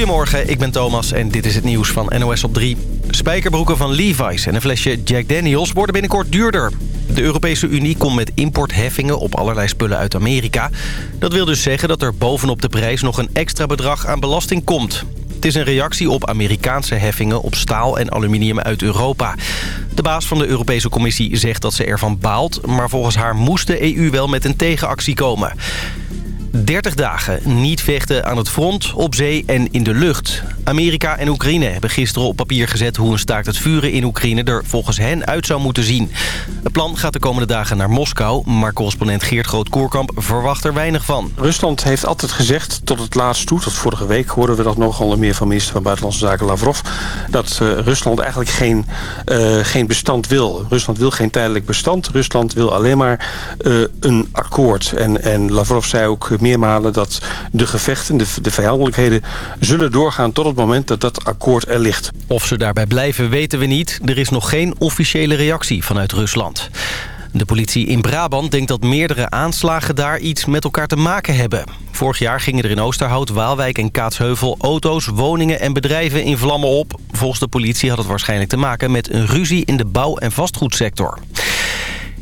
Goedemorgen, ik ben Thomas en dit is het nieuws van NOS op 3. Spijkerbroeken van Levi's en een flesje Jack Daniels worden binnenkort duurder. De Europese Unie komt met importheffingen op allerlei spullen uit Amerika. Dat wil dus zeggen dat er bovenop de prijs nog een extra bedrag aan belasting komt. Het is een reactie op Amerikaanse heffingen op staal en aluminium uit Europa. De baas van de Europese Commissie zegt dat ze ervan baalt... maar volgens haar moest de EU wel met een tegenactie komen. 30 dagen niet vechten aan het front, op zee en in de lucht. Amerika en Oekraïne hebben gisteren op papier gezet... hoe een staakt het vuren in Oekraïne er volgens hen uit zou moeten zien. Het plan gaat de komende dagen naar Moskou... maar correspondent Geert Groot-Koerkamp verwacht er weinig van. Rusland heeft altijd gezegd, tot het laatst toe... tot vorige week hoorden we dat nogal meer van minister van Buitenlandse Zaken Lavrov... dat uh, Rusland eigenlijk geen, uh, geen bestand wil. Rusland wil geen tijdelijk bestand. Rusland wil alleen maar uh, een akkoord. En, en Lavrov zei ook meermalen dat de gevechten, de, de vijandelijkheden... zullen doorgaan tot het moment dat dat akkoord er ligt. Of ze daarbij blijven weten we niet. Er is nog geen officiële reactie vanuit Rusland. De politie in Brabant denkt dat meerdere aanslagen daar iets met elkaar te maken hebben. Vorig jaar gingen er in Oosterhout, Waalwijk en Kaatsheuvel auto's, woningen en bedrijven in vlammen op. Volgens de politie had het waarschijnlijk te maken met een ruzie in de bouw- en vastgoedsector.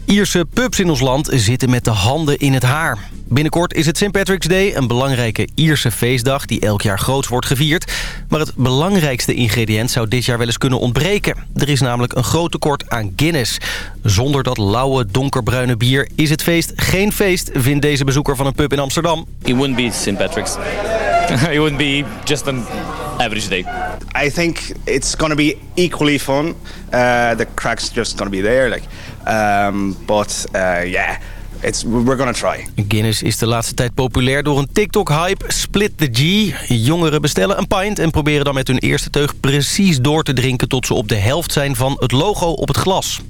Ierse pubs in ons land zitten met de handen in het haar. Binnenkort is het St. Patrick's Day, een belangrijke Ierse feestdag die elk jaar groots wordt gevierd. Maar het belangrijkste ingrediënt zou dit jaar wel eens kunnen ontbreken. Er is namelijk een groot tekort aan Guinness. Zonder dat lauwe, donkerbruine bier is het feest geen feest, vindt deze bezoeker van een pub in Amsterdam. It wouldn't be St. Patrick's. It wouldn't be just an average day. I think it's going to be equally fun. Uh, the crack's just going to be there. Like, um, but uh, yeah... It's, we're gonna try. Guinness is de laatste tijd populair door een TikTok-hype. Split the G. Jongeren bestellen een pint en proberen dan met hun eerste teug precies door te drinken... tot ze op de helft zijn van het logo op het glas.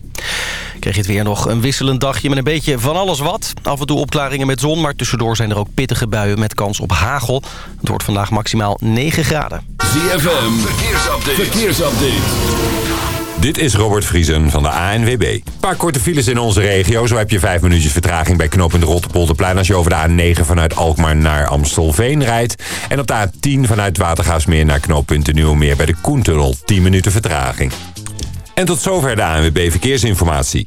Krijg je het weer nog een wisselend dagje met een beetje van alles wat. Af en toe opklaringen met zon, maar tussendoor zijn er ook pittige buien met kans op hagel. Het wordt vandaag maximaal 9 graden. ZFM, verkeersupdate. verkeersupdate. Dit is Robert Vriesen van de ANWB. Een paar korte files in onze regio. Zo heb je vijf minuutjes vertraging bij knooppunt Rotterpolderplein... als je over de A9 vanuit Alkmaar naar Amstelveen rijdt. En op de A10 vanuit Watergaasmeer naar knooppunt de Nieuwmeer... bij de Koentunnel 10 minuten vertraging. En tot zover de ANWB Verkeersinformatie.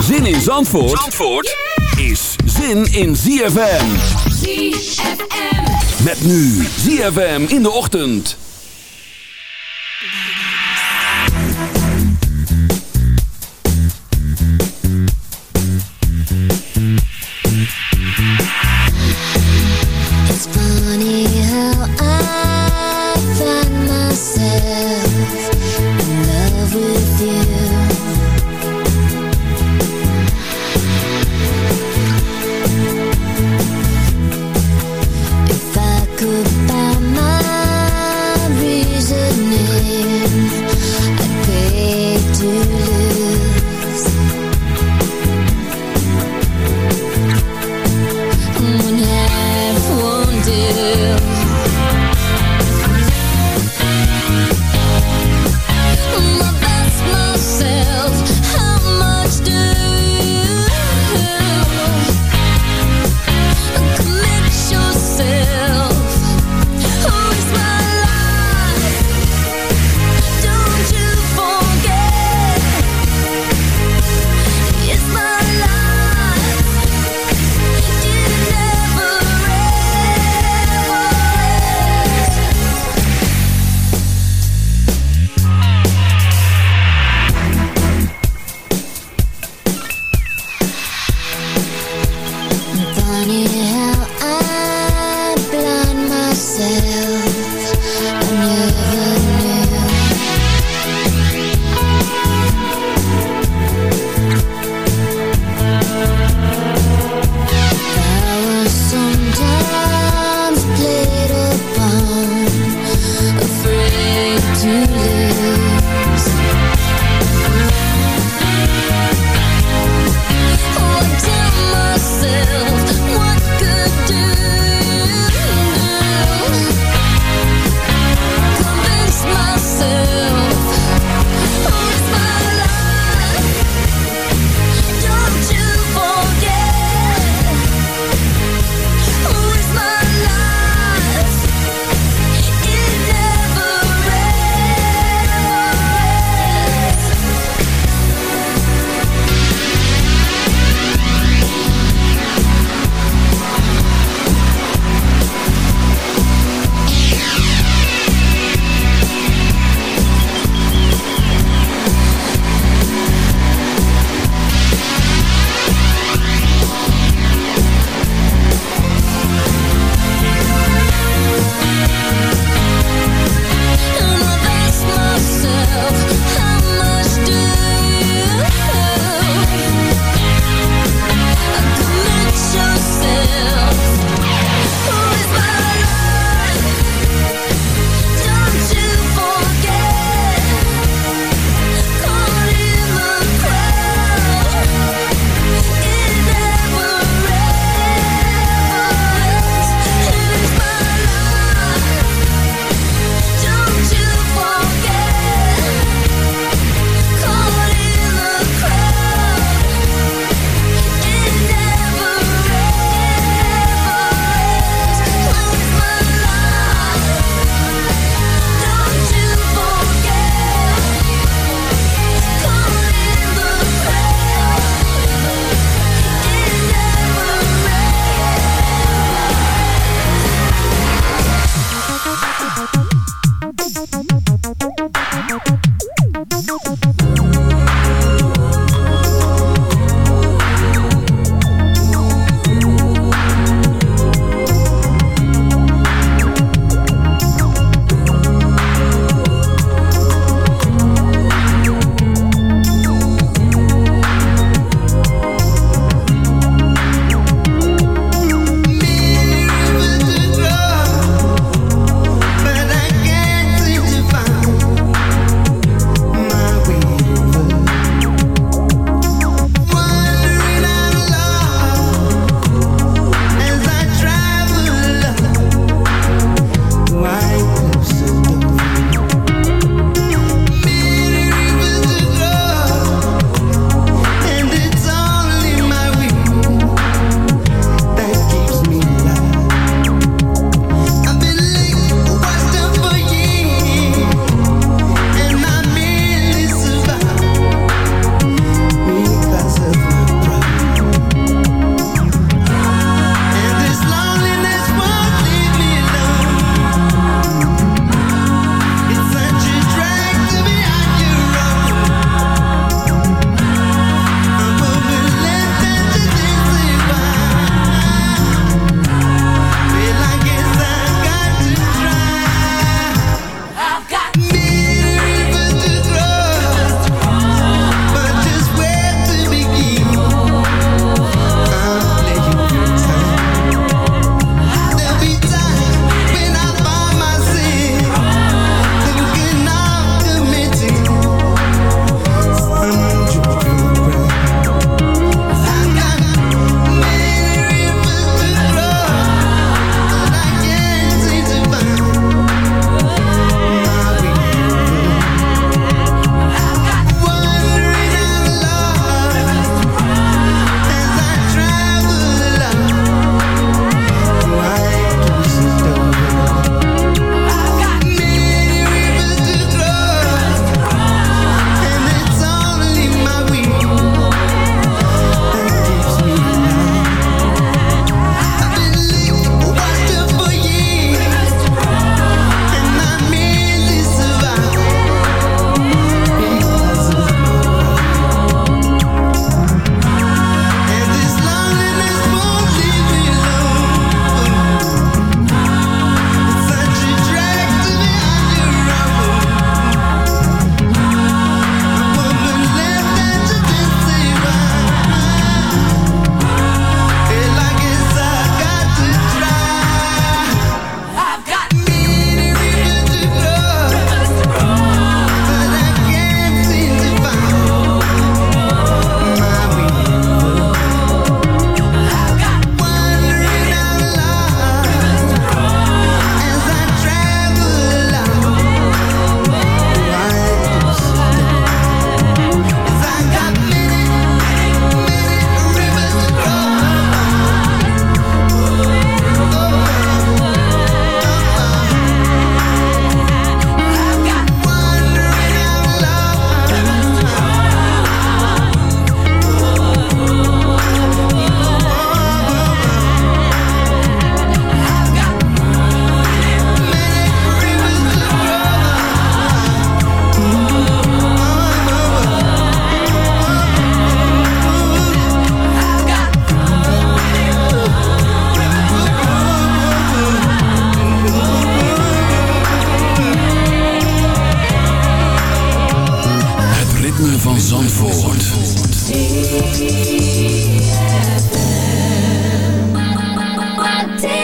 Zin in Zandvoort, Zandvoort is zin in ZFM. ZFM. Met nu ZFM in de ochtend. It's funny how I find myself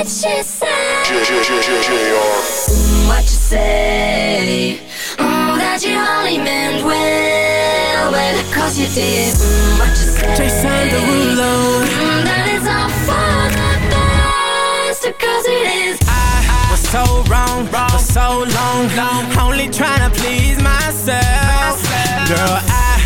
did she What you say? Mm, that you only meant well, well, cause you did. Mm, What you say? Jason Derulo. Mm, That is all for the best, cause it is. I was so wrong wrong for so long, only trying to please myself. Girl, I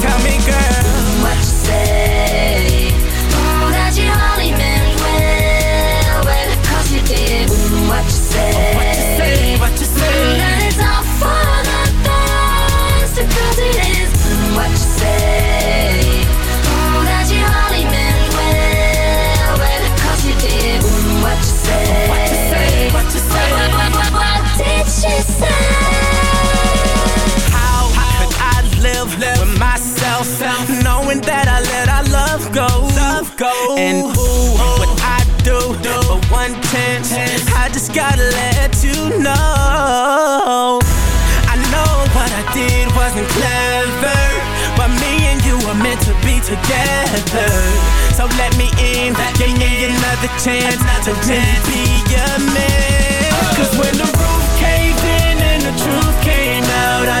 tell me, girl, And ooh, what I do for one chance, I just gotta let you know. I know what I did wasn't clever, but me and you were meant to be together. So let me in, give me another chance to really be your man. Cause when the roof caved in and the truth came out, I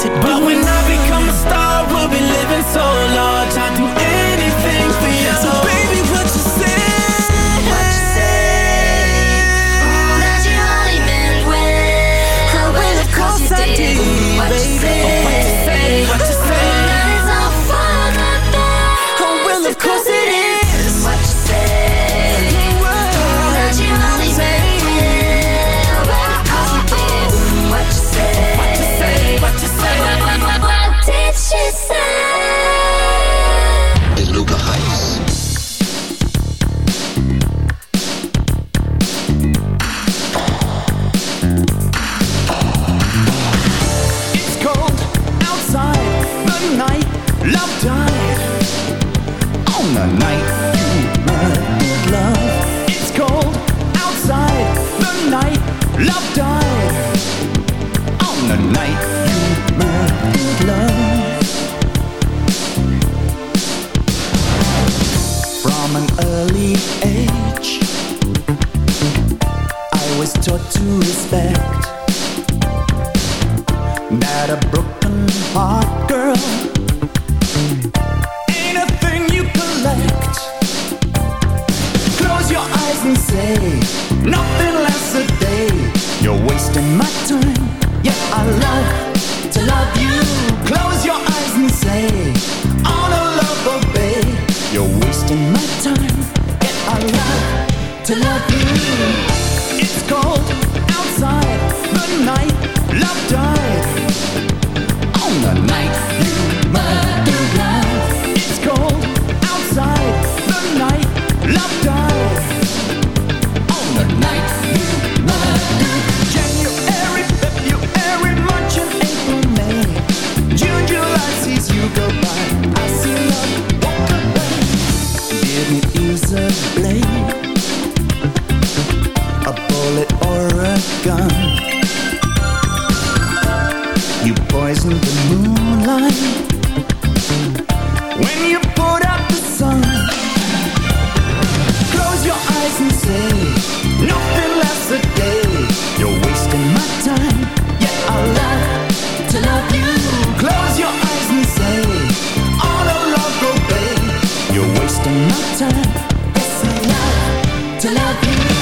baby. time. Yes, I to love you.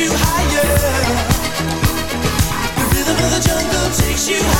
you higher. The rhythm of the jungle takes you higher.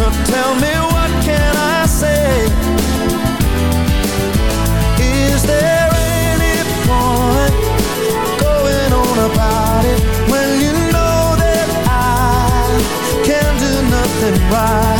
So tell me what can I say. Is there any point Going on about it When you know that I Can do nothing right?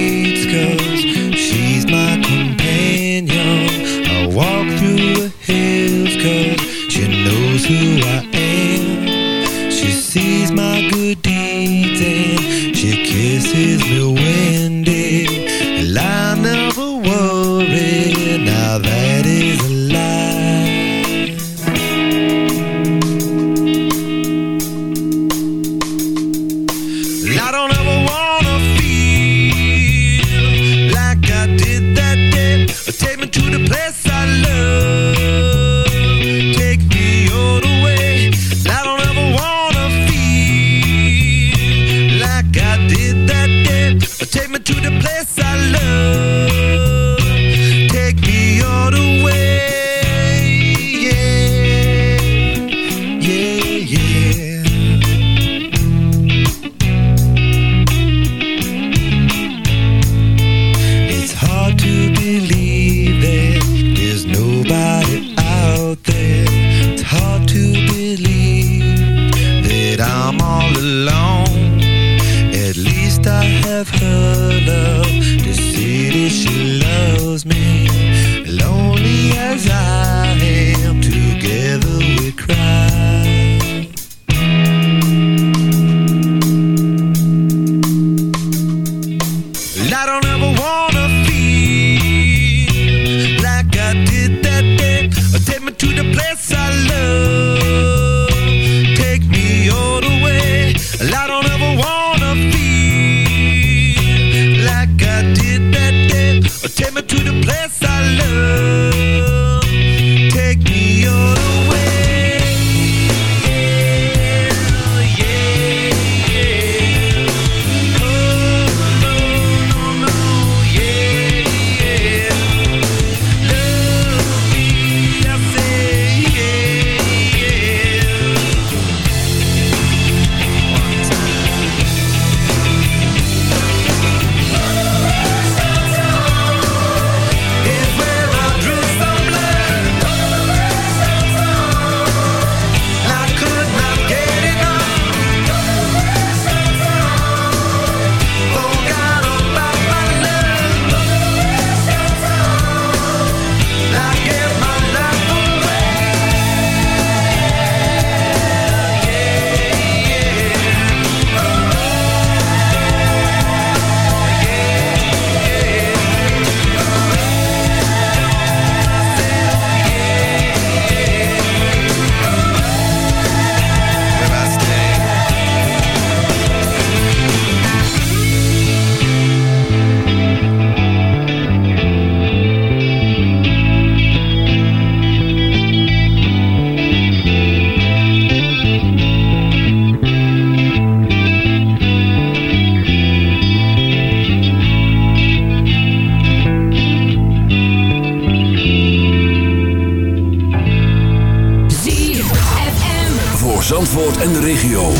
En de regio.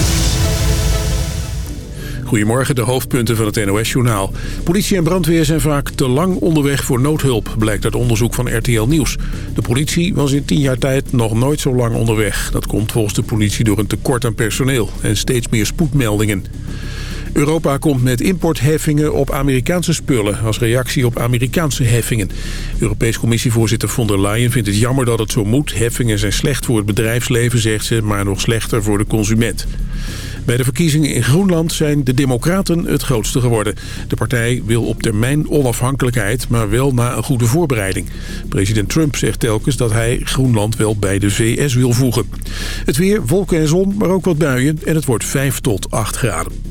Goedemorgen, de hoofdpunten van het NOS-journaal. Politie en brandweer zijn vaak te lang onderweg voor noodhulp, blijkt uit onderzoek van RTL Nieuws. De politie was in tien jaar tijd nog nooit zo lang onderweg. Dat komt volgens de politie door een tekort aan personeel en steeds meer spoedmeldingen. Europa komt met importheffingen op Amerikaanse spullen... als reactie op Amerikaanse heffingen. Europees Commissievoorzitter von der Leyen vindt het jammer dat het zo moet. Heffingen zijn slecht voor het bedrijfsleven, zegt ze... maar nog slechter voor de consument. Bij de verkiezingen in Groenland zijn de Democraten het grootste geworden. De partij wil op termijn onafhankelijkheid, maar wel na een goede voorbereiding. President Trump zegt telkens dat hij Groenland wel bij de VS wil voegen. Het weer, wolken en zon, maar ook wat buien en het wordt 5 tot 8 graden.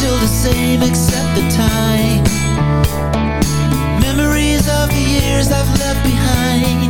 still the same except the time. Memories of the years I've left behind.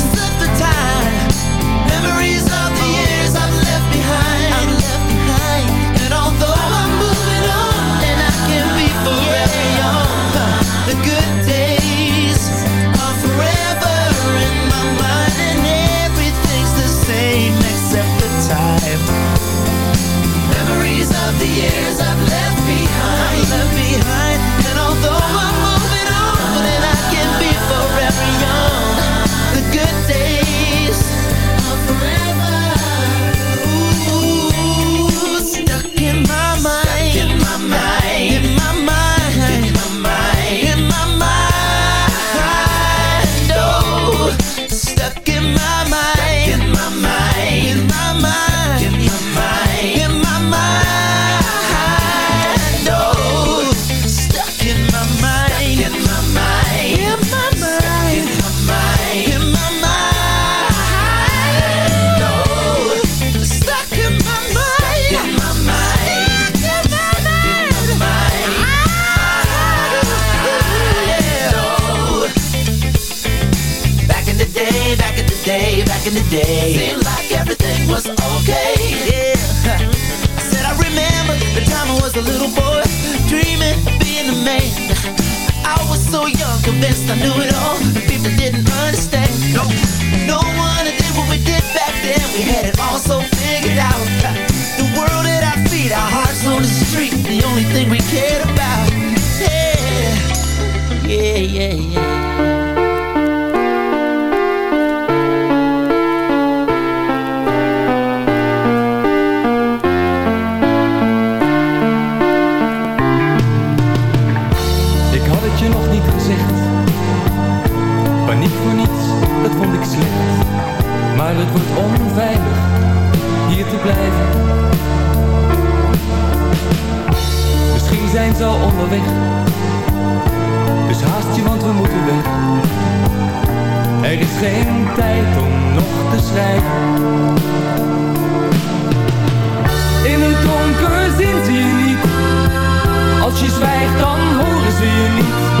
Paniek voor niets, dat vond ik slecht Maar het wordt onveilig hier te blijven. Misschien zijn ze al onderweg Dus haast je want we moeten weg. Er is geen tijd om nog te schrijven. In het donker zien ze je niet. Als je zwijgt dan horen ze je niet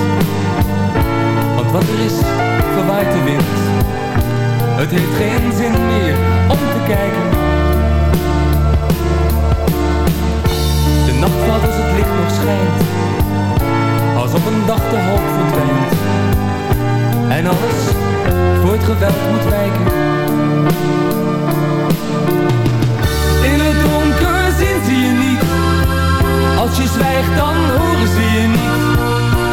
Wat er is, verwaait de wind. Het heeft geen zin meer om te kijken. De nacht valt als het licht nog schijnt Als op een dag de hoop verdwijnt. En alles voor het geweld moet wijken. In het donker zien ze je niet. Als je zwijgt dan horen ze je niet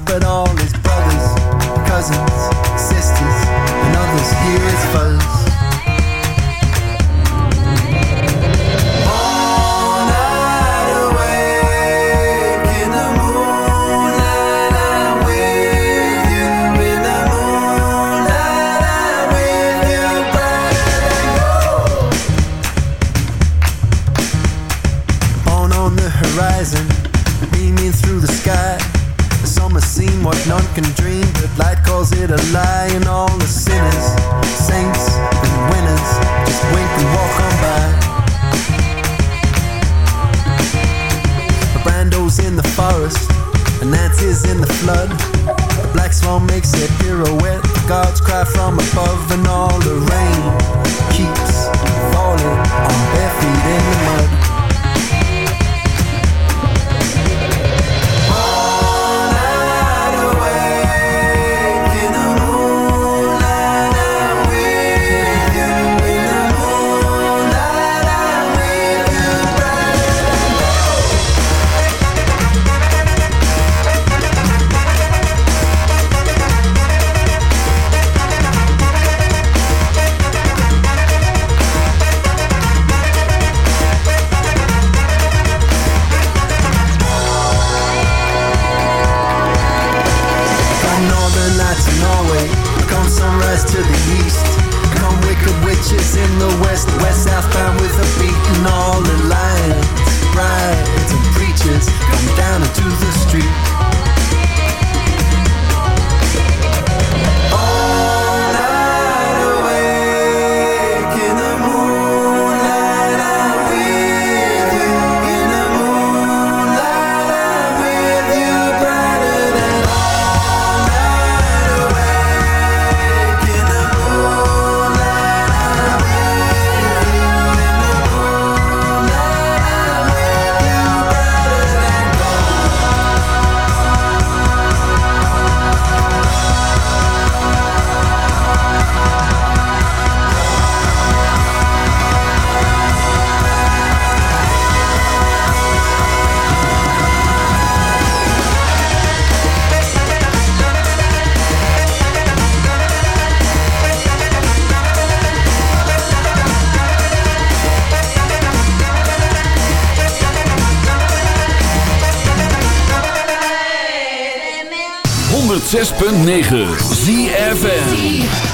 but flood. Black swan makes a pirouette. Gods cry from above and 106.9 ZFN